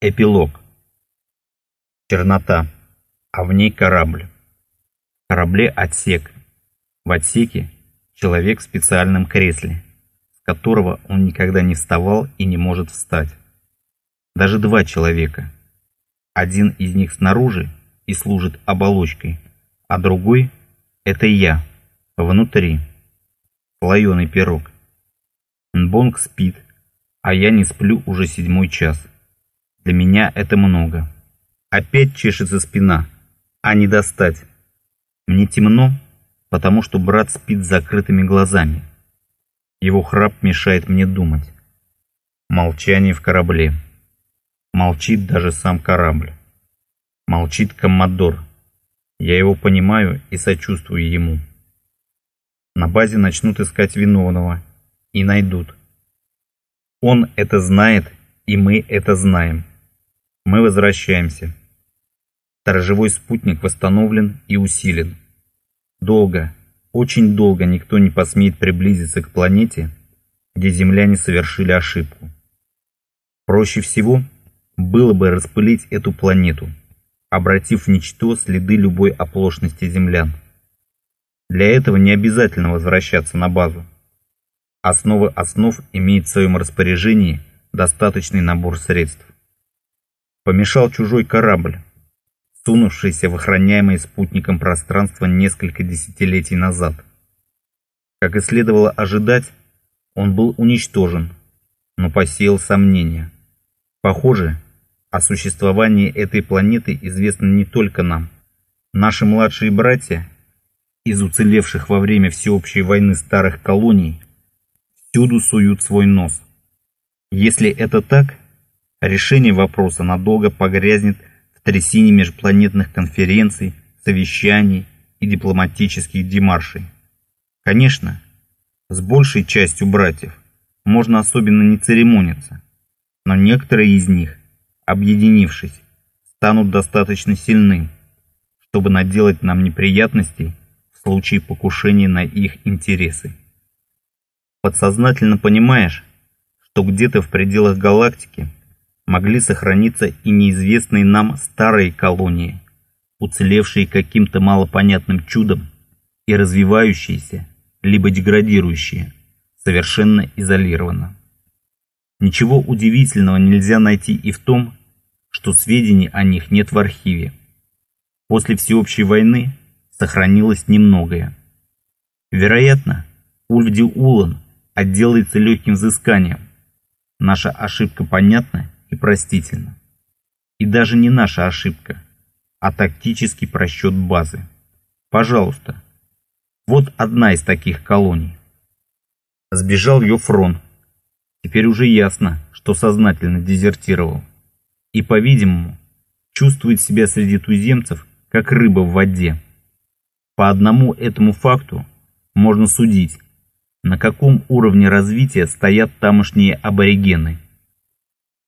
Эпилог. Чернота, а в ней корабль. В корабле отсек. В отсеке человек в специальном кресле, с которого он никогда не вставал и не может встать. Даже два человека. Один из них снаружи и служит оболочкой, а другой – это я, внутри. Слоеный пирог. Нбонг спит, а я не сплю уже седьмой час. Для меня это много. Опять чешется спина, а не достать. Мне темно, потому что брат спит с закрытыми глазами. Его храп мешает мне думать. Молчание в корабле. Молчит даже сам корабль. Молчит коммодор. Я его понимаю и сочувствую ему. На базе начнут искать виновного. И найдут. Он это знает, и мы это знаем. Мы возвращаемся. Сторожевой спутник восстановлен и усилен. Долго, очень долго никто не посмеет приблизиться к планете, где земляне совершили ошибку. Проще всего было бы распылить эту планету, обратив в ничто следы любой оплошности землян. Для этого не обязательно возвращаться на базу. Основы основ имеет в своем распоряжении достаточный набор средств. Помешал чужой корабль, сунувшийся в охраняемое спутником пространство несколько десятилетий назад. Как и следовало ожидать, он был уничтожен, но посеял сомнения. Похоже, о существовании этой планеты известно не только нам. Наши младшие братья, из уцелевших во время всеобщей войны старых колоний, всюду суют свой нос. Если это так, решение вопроса надолго погрязнет в трясине межпланетных конференций, совещаний и дипломатических демаршей. Конечно, с большей частью братьев можно особенно не церемониться, но некоторые из них, объединившись, станут достаточно сильны, чтобы наделать нам неприятностей в случае покушения на их интересы. Подсознательно понимаешь, что где-то в пределах галактики могли сохраниться и неизвестные нам старые колонии, уцелевшие каким-то малопонятным чудом и развивающиеся, либо деградирующие, совершенно изолированно. Ничего удивительного нельзя найти и в том, что сведений о них нет в архиве. После всеобщей войны сохранилось немногое. Вероятно, Ульфди Улан отделается легким взысканием. Наша ошибка понятна и простительна. И даже не наша ошибка, а тактический просчет базы. Пожалуйста, вот одна из таких колоний. Сбежал Йофрон. Теперь уже ясно, что сознательно дезертировал. И, по-видимому, чувствует себя среди туземцев, как рыба в воде. По одному этому факту можно судить, на каком уровне развития стоят тамошние аборигены.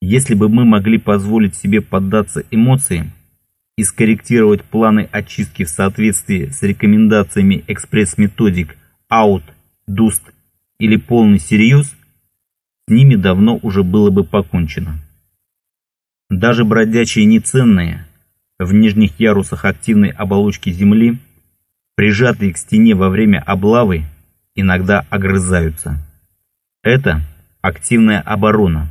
Если бы мы могли позволить себе поддаться эмоциям и скорректировать планы очистки в соответствии с рекомендациями экспресс-методик AUT, DUST или полный серьез, с ними давно уже было бы покончено. Даже бродячие неценные, в нижних ярусах активной оболочки Земли, прижатые к стене во время облавы, иногда огрызаются. Это активная оборона,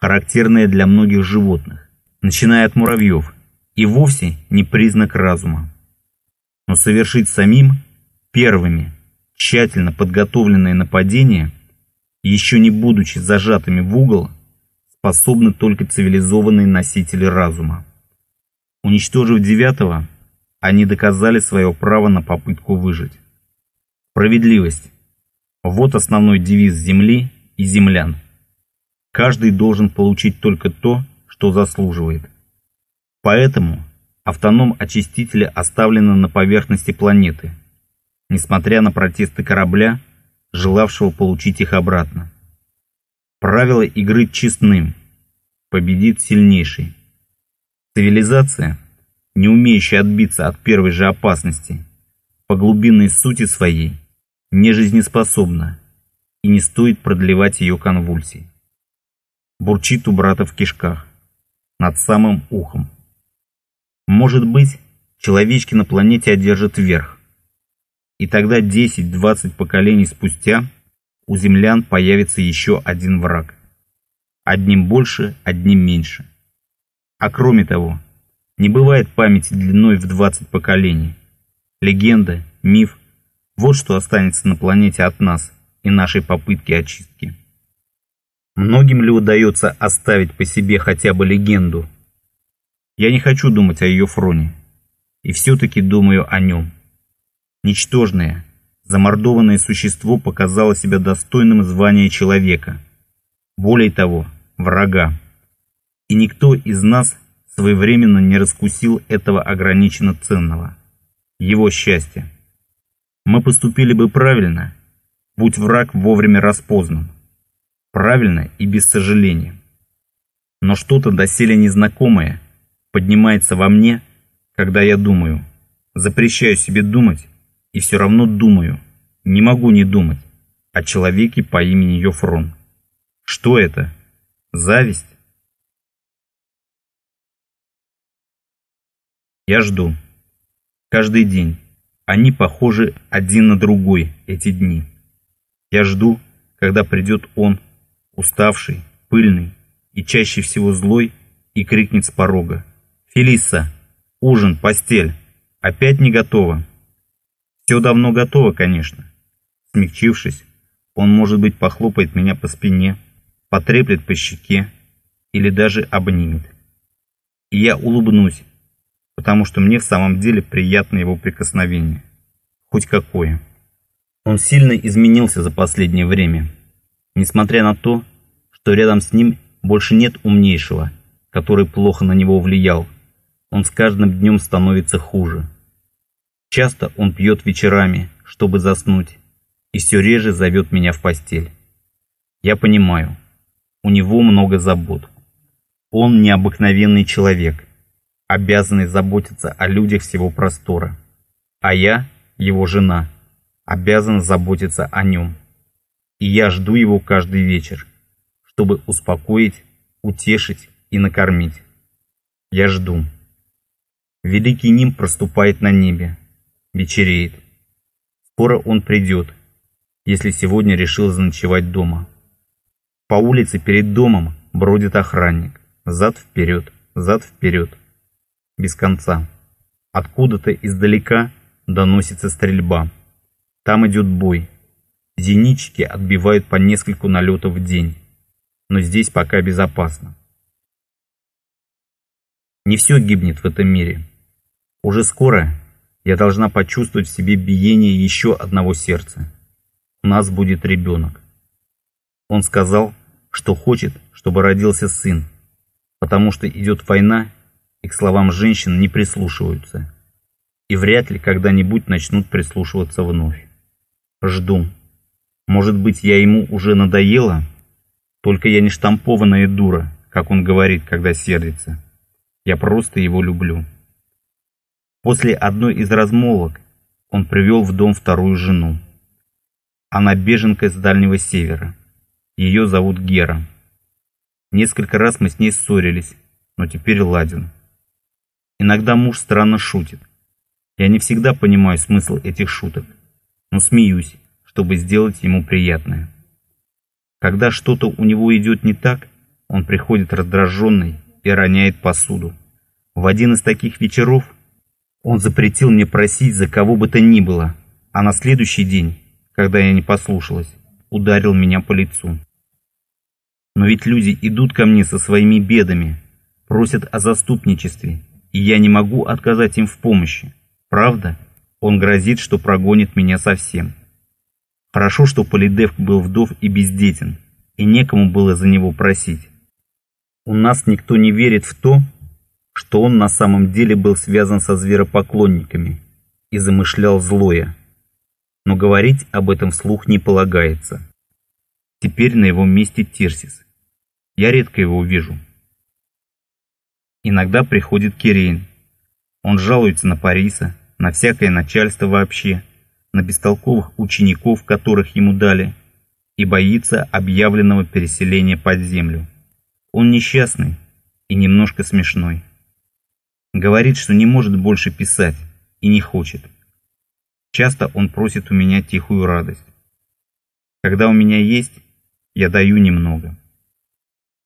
характерная для многих животных, начиная от муравьев, и вовсе не признак разума. Но совершить самим первыми тщательно подготовленное нападение, еще не будучи зажатыми в угол, способны только цивилизованные носители разума. Уничтожив девятого, они доказали свое право на попытку выжить. Справедливость. Вот основной девиз Земли и землян. Каждый должен получить только то, что заслуживает. Поэтому автоном очистителя оставлено на поверхности планеты, несмотря на протесты корабля, желавшего получить их обратно. Правила игры честны. Победит сильнейший. Цивилизация, не умеющая отбиться от первой же опасности, по глубинной сути своей – не жизнеспособна, и не стоит продлевать ее конвульсий. Бурчит у брата в кишках. над самым ухом. Может быть, человечки на планете одержат верх. И тогда 10-20 поколений спустя у землян появится еще один враг. Одним больше, одним меньше. А кроме того, не бывает памяти длиной в 20 поколений. Легенда, миф – вот что останется на планете от нас и нашей попытки очистки. Многим ли удается оставить по себе хотя бы легенду? Я не хочу думать о ее фроне. И все-таки думаю о нем. Ничтожное, замордованное существо показало себя достойным звания человека. Более того, врага. И никто из нас своевременно не раскусил этого ограниченно ценного. Его счастья. Мы поступили бы правильно, будь враг вовремя распознан. Правильно и без сожаления. Но что-то доселе незнакомое поднимается во мне, когда я думаю. Запрещаю себе думать и все равно думаю. Не могу не думать о человеке по имени Йофрон. Что это? Зависть? Я жду. Каждый день. Они похожи один на другой, эти дни. Я жду, когда придет он, уставший, пыльный и чаще всего злой, и крикнет с порога. «Фелиса! Ужин, постель! Опять не готово!» Все давно готово, конечно. Смягчившись, он, может быть, похлопает меня по спине, потреплет по щеке или даже обнимет. И я улыбнусь, потому что мне в самом деле приятно его прикосновение. Хоть какое. Он сильно изменился за последнее время. Несмотря на то, что рядом с ним больше нет умнейшего, который плохо на него влиял, он с каждым днем становится хуже. Часто он пьет вечерами, чтобы заснуть, и все реже зовет меня в постель. Я понимаю, у него много забот. Он необыкновенный человек, обязанный заботиться о людях всего простора. А я, его жена, обязан заботиться о нем. И я жду его каждый вечер, чтобы успокоить, утешить и накормить. Я жду. Великий Ним проступает на небе. Вечереет. Скоро он придет, если сегодня решил заночевать дома. По улице перед домом бродит охранник. Зад-вперед, зад-вперед без конца. Откуда-то издалека доносится стрельба. Там идет бой. Зенитчики отбивают по нескольку налетов в день. Но здесь пока безопасно. Не все гибнет в этом мире. Уже скоро я должна почувствовать в себе биение еще одного сердца. У нас будет ребенок. Он сказал, что хочет, чтобы родился сын, потому что идет война и к словам женщин не прислушиваются. И вряд ли когда-нибудь начнут прислушиваться вновь. Жду. Может быть, я ему уже надоела? Только я не штампованная дура, как он говорит, когда сердится. Я просто его люблю. После одной из размолвок он привел в дом вторую жену. Она беженка с Дальнего Севера. Ее зовут Гера. Несколько раз мы с ней ссорились, но теперь ладен. Иногда муж странно шутит. Я не всегда понимаю смысл этих шуток, но смеюсь, чтобы сделать ему приятное. Когда что-то у него идет не так, он приходит раздраженный и роняет посуду. В один из таких вечеров он запретил мне просить за кого бы то ни было, а на следующий день, когда я не послушалась, ударил меня по лицу. Но ведь люди идут ко мне со своими бедами, просят о заступничестве, и я не могу отказать им в помощи. Правда? Он грозит, что прогонит меня совсем. Хорошо, что Полидевк был вдов и бездетен, и некому было за него просить. У нас никто не верит в то, что он на самом деле был связан со зверопоклонниками и замышлял злое. Но говорить об этом вслух не полагается. Теперь на его месте Тирсис. Я редко его вижу. Иногда приходит Кирейн. Он жалуется на Париса, на всякое начальство вообще, на бестолковых учеников, которых ему дали, и боится объявленного переселения под землю. Он несчастный, и немножко смешной. Говорит, что не может больше писать и не хочет. Часто он просит у меня тихую радость. Когда у меня есть, я даю немного.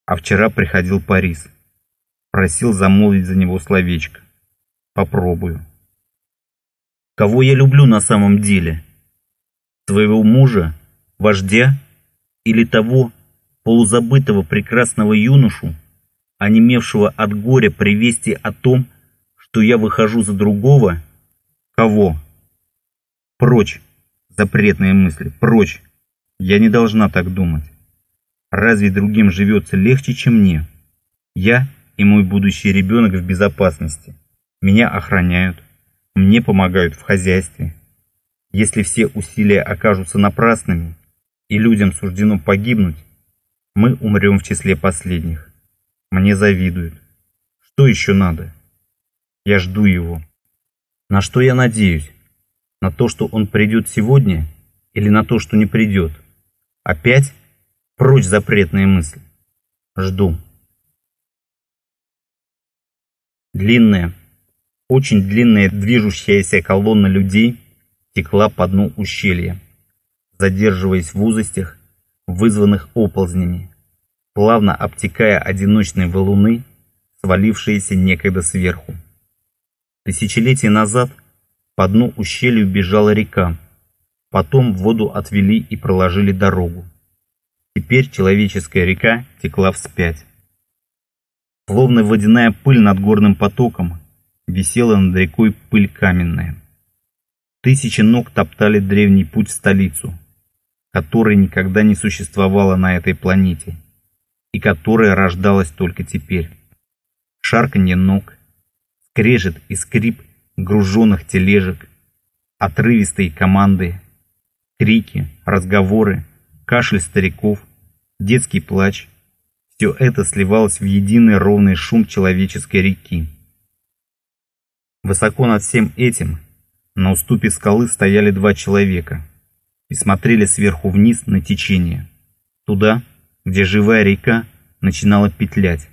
А вчера приходил Парис. Просил замолвить за него словечко. Попробую. Кого я люблю на самом деле? Своего мужа, вождя или того полузабытого прекрасного юношу, онемевшего от горя при вести о том, что я выхожу за другого? Кого? Прочь, запретные мысли, прочь. Я не должна так думать. Разве другим живется легче, чем мне? Я и мой будущий ребенок в безопасности. Меня охраняют, мне помогают в хозяйстве. Если все усилия окажутся напрасными, и людям суждено погибнуть, мы умрем в числе последних. Мне завидуют. Что еще надо? Я жду его. На что я надеюсь? На то, что он придет сегодня, или на то, что не придет? Опять? Прочь запретные мысли. Жду. Длинная, очень длинная движущаяся колонна людей текла по дну ущелья, задерживаясь в узостях, вызванных оползнями, плавно обтекая одиночные валуны, свалившиеся некогда сверху. Тысячелетия назад по дну ущелью бежала река, потом воду отвели и проложили дорогу. Теперь человеческая река текла вспять. Словно водяная пыль над горным потоком, висела над рекой пыль каменная. Тысячи ног топтали древний путь в столицу, которой никогда не существовало на этой планете и которая рождалась только теперь. Шарканье ног, скрежет и скрип груженных тележек, отрывистые команды, крики, разговоры, кашель стариков, детский плач – все это сливалось в единый ровный шум человеческой реки. Высоко над всем этим на уступе скалы стояли два человека и смотрели сверху вниз на течение, туда, где живая река начинала петлять,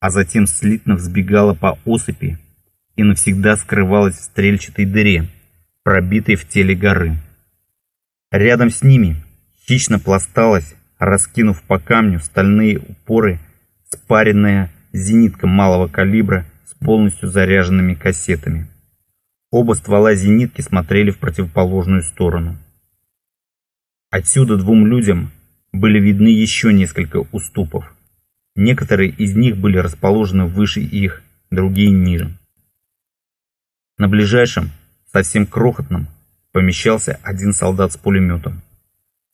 а затем слитно взбегала по осыпи и навсегда скрывалась в стрельчатой дыре, пробитой в теле горы. Рядом с ними хищно пласталась, раскинув по камню стальные упоры, спаренная зенитка малого калибра с полностью заряженными кассетами. Оба ствола зенитки смотрели в противоположную сторону. Отсюда двум людям были видны еще несколько уступов. Некоторые из них были расположены выше их, другие ниже. На ближайшем, совсем крохотном, помещался один солдат с пулеметом.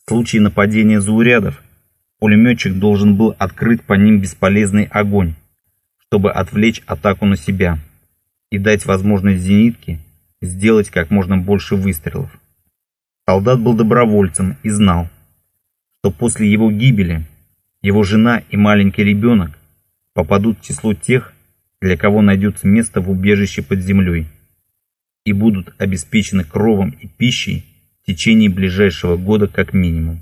В случае нападения заурядов пулеметчик должен был открыть по ним бесполезный огонь, чтобы отвлечь атаку на себя и дать возможность зенитке сделать как можно больше выстрелов. Солдат был добровольцем и знал, что после его гибели его жена и маленький ребенок попадут в число тех, для кого найдется место в убежище под землей и будут обеспечены кровом и пищей в течение ближайшего года как минимум.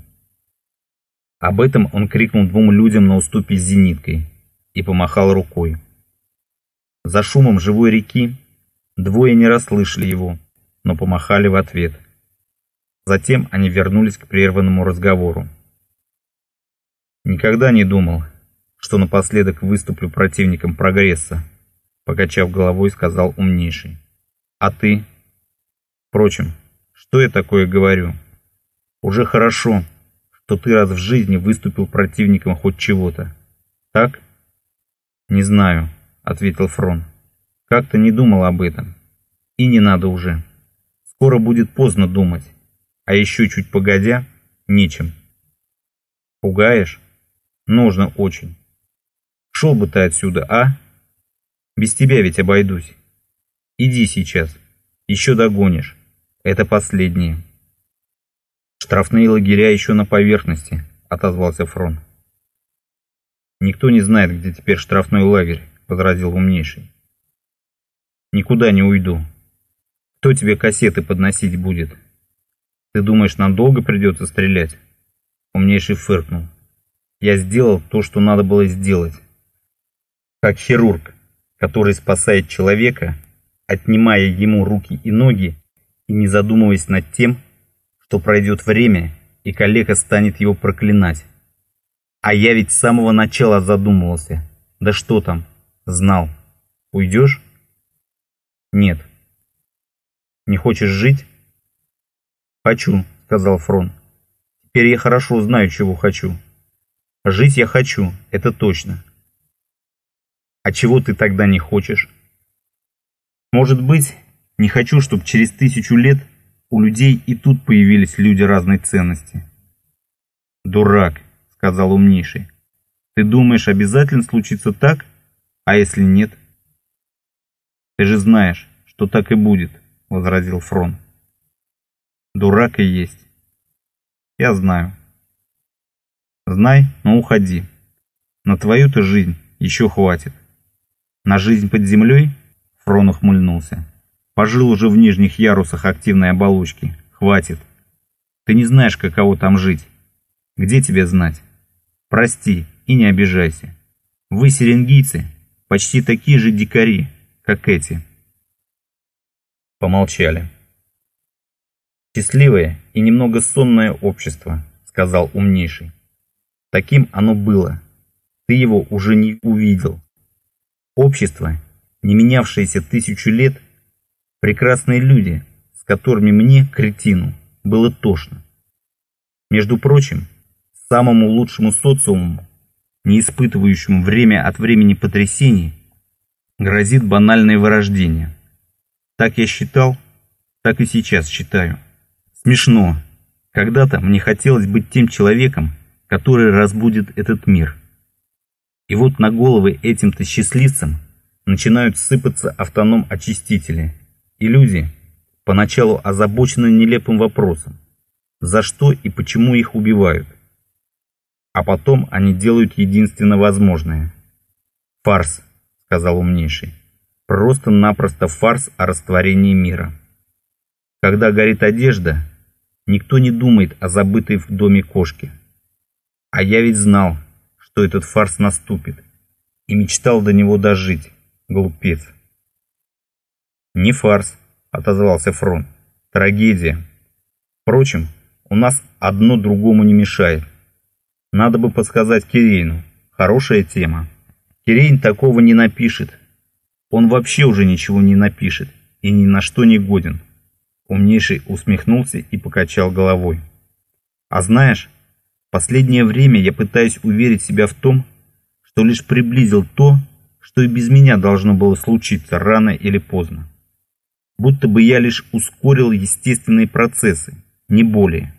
Об этом он крикнул двум людям на уступе с зениткой и помахал рукой. За шумом живой реки двое не расслышали его, но помахали в ответ. Затем они вернулись к прерванному разговору. Никогда не думал, что напоследок выступлю противником прогресса, покачав головой, сказал умнейший. А ты? Впрочем, что я такое говорю? Уже хорошо, что ты раз в жизни выступил противником хоть чего-то. Так? Не знаю, ответил Фрон. Как-то не думал об этом. И не надо уже. Скоро будет поздно думать. А еще чуть погодя, нечем. Пугаешь? Нужно очень. Шел бы ты отсюда, а? Без тебя ведь обойдусь. Иди сейчас. Еще догонишь. Это последнее. Штрафные лагеря еще на поверхности, отозвался Фрон. Никто не знает, где теперь штрафной лагерь, возразил умнейший. Никуда не уйду. Кто тебе кассеты подносить будет? Ты думаешь, нам долго придется стрелять? Умнейший фыркнул. Я сделал то, что надо было сделать. как хирург, который спасает человека, отнимая ему руки и ноги и не задумываясь над тем, что пройдет время, и коллега станет его проклинать. А я ведь с самого начала задумывался. Да что там, знал. Уйдешь? Нет. Не хочешь жить? Хочу, сказал Фрон. Теперь я хорошо знаю, чего хочу. Жить я хочу, это точно. А чего ты тогда не хочешь? Может быть, не хочу, чтобы через тысячу лет у людей и тут появились люди разной ценности. Дурак, сказал умнейший. Ты думаешь, обязательно случится так? А если нет? Ты же знаешь, что так и будет, возразил Фрон. Дурак и есть. Я знаю. Знай, но уходи. На твою-то жизнь еще хватит. На жизнь под землей? Фрон ухмыльнулся. Пожил уже в нижних ярусах активной оболочки. Хватит. Ты не знаешь, каково там жить. Где тебе знать? Прости и не обижайся. Вы, серенгийцы, почти такие же дикари, как эти. Помолчали. «Счастливое и немного сонное общество», — сказал умнейший. «Таким оно было. Ты его уже не увидел. Общество, не менявшееся тысячу лет, прекрасные люди, с которыми мне, кретину, было тошно. Между прочим, самому лучшему социуму, не испытывающему время от времени потрясений, грозит банальное вырождение. Так я считал, так и сейчас считаю. Смешно. Когда-то мне хотелось быть тем человеком, который разбудит этот мир. И вот на головы этим-то счастливцам начинают сыпаться автоном-очистители. И люди, поначалу озабочены нелепым вопросом, за что и почему их убивают. А потом они делают единственно возможное. «Фарс», — сказал умнейший. «Просто-напросто фарс о растворении мира». Когда горит одежда, никто не думает о забытой в доме кошке. А я ведь знал, что этот фарс наступит, и мечтал до него дожить, глупец. «Не фарс», — отозвался Фрон, — «трагедия. Впрочем, у нас одно другому не мешает. Надо бы подсказать Кирейну. Хорошая тема. Кирейн такого не напишет. Он вообще уже ничего не напишет и ни на что не годен». Умнейший усмехнулся и покачал головой. «А знаешь, Последнее время я пытаюсь уверить себя в том, что лишь приблизил то, что и без меня должно было случиться рано или поздно. Будто бы я лишь ускорил естественные процессы, не более.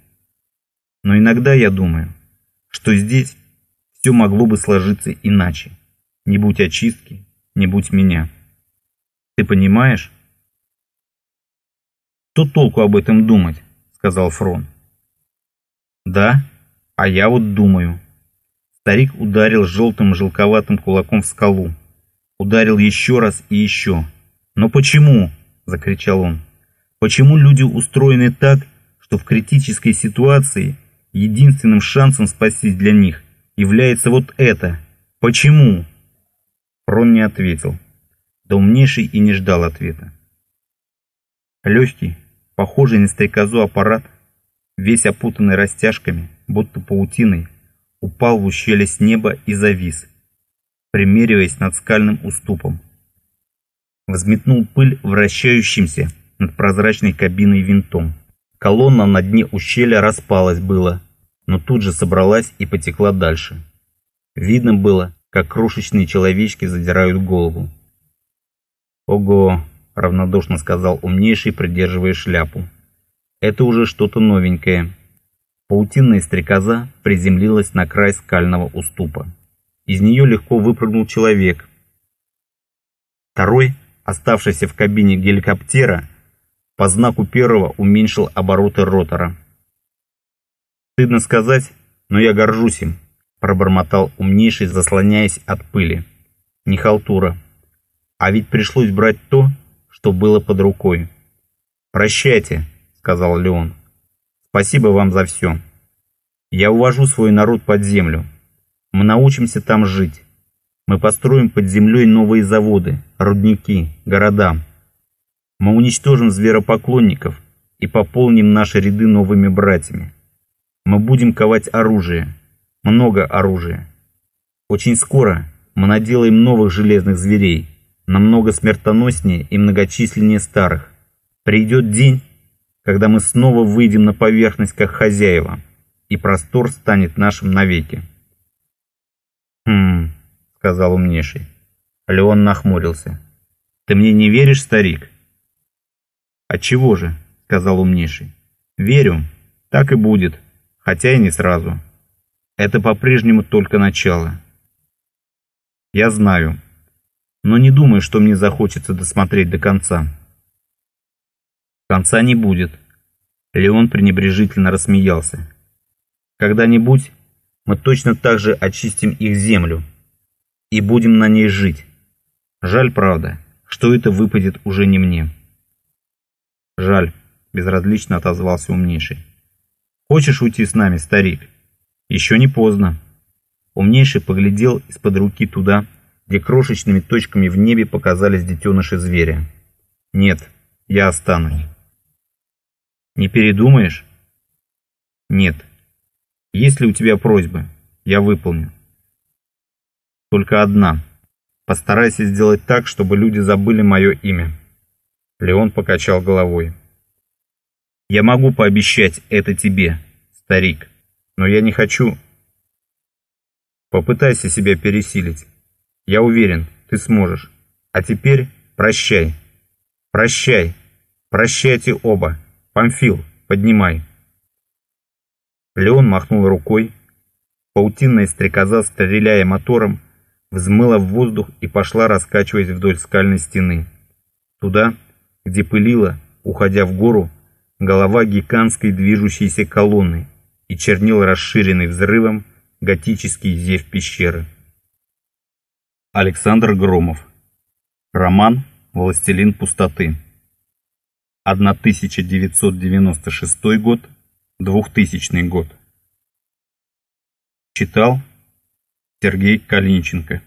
Но иногда я думаю, что здесь все могло бы сложиться иначе. Не будь очистки, не будь меня. Ты понимаешь? Что толку об этом думать, сказал Фрон. Да, а я вот думаю. Старик ударил желтым желковатым кулаком в скалу. Ударил еще раз и еще. «Но почему?» – закричал он. «Почему люди устроены так, что в критической ситуации единственным шансом спастись для них является вот это? Почему?» Рон не ответил. Да умнейший и не ждал ответа. Легкий, похожий на стрекозу аппарат, весь опутанный растяжками, будто паутиной, упал в ущелье с неба и завис, примериваясь над скальным уступом. Взметнул пыль вращающимся над прозрачной кабиной винтом. Колонна на дне ущелья распалась было, но тут же собралась и потекла дальше. Видно было, как крошечные человечки задирают голову. «Ого!» — равнодушно сказал умнейший, придерживая шляпу. «Это уже что-то новенькое». Паутинная стрекоза приземлилась на край скального уступа. Из нее легко выпрыгнул человек. Второй, оставшийся в кабине геликоптера, по знаку первого уменьшил обороты ротора. «Стыдно сказать, но я горжусь им», – пробормотал умнейший, заслоняясь от пыли. «Не халтура. А ведь пришлось брать то, что было под рукой». «Прощайте», – сказал Леон. Спасибо вам за все. Я увожу свой народ под землю. Мы научимся там жить. Мы построим под землей новые заводы, рудники, города. Мы уничтожим зверопоклонников и пополним наши ряды новыми братьями. Мы будем ковать оружие, много оружия. Очень скоро мы наделаем новых железных зверей, намного смертоноснее и многочисленнее старых. Придет день, когда мы снова выйдем на поверхность как хозяева, и простор станет нашим навеки. «Хм...» — сказал умнейший. Леон нахмурился. «Ты мне не веришь, старик?» «Отчего же?» — сказал умнейший. «Верю, так и будет, хотя и не сразу. Это по-прежнему только начало». «Я знаю, но не думаю, что мне захочется досмотреть до конца». «Конца не будет», — Леон пренебрежительно рассмеялся. «Когда-нибудь мы точно так же очистим их землю и будем на ней жить. Жаль, правда, что это выпадет уже не мне». «Жаль», — безразлично отозвался умнейший. «Хочешь уйти с нами, старик?» «Еще не поздно». Умнейший поглядел из-под руки туда, где крошечными точками в небе показались детеныши зверя. «Нет, я останусь». «Не передумаешь?» «Нет. Есть ли у тебя просьбы? Я выполню». «Только одна. Постарайся сделать так, чтобы люди забыли мое имя». Леон покачал головой. «Я могу пообещать это тебе, старик, но я не хочу...» «Попытайся себя пересилить. Я уверен, ты сможешь. А теперь прощай. Прощай. Прощайте оба. Памфил, поднимай». Леон махнул рукой. Паутинная стрекоза, стреляя мотором, взмыла в воздух и пошла, раскачиваясь вдоль скальной стены. Туда, где пылила, уходя в гору, голова гигантской движущейся колонны и чернил расширенный взрывом готический зев пещеры. Александр Громов. Роман «Властелин пустоты». 1996 год, 2000 год. Читал Сергей Калинченко.